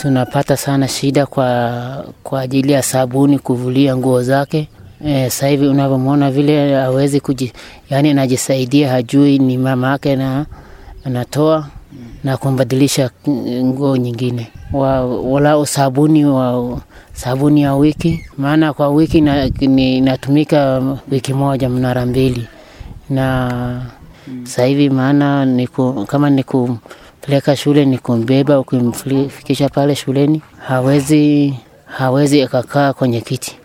tunapata sana shida kwa, kwa ajili ya sabuni kuvulia nguo zake. E, sasa hivi unavyomwona vile awezi kuji, yani anajisaidia, hajui ni mama yake na anatoa na kumbadilisha nguo nyingine wa, wala sabuni wa sabuni ya wiki, maana kwa wiki inatumika wiki moja mnara mbili, na sasa hivi maana niku, kama nikumpeleka shule ni kumbeba, ukimfikisha pale shuleni hawezi hawezi akakaa kwenye kiti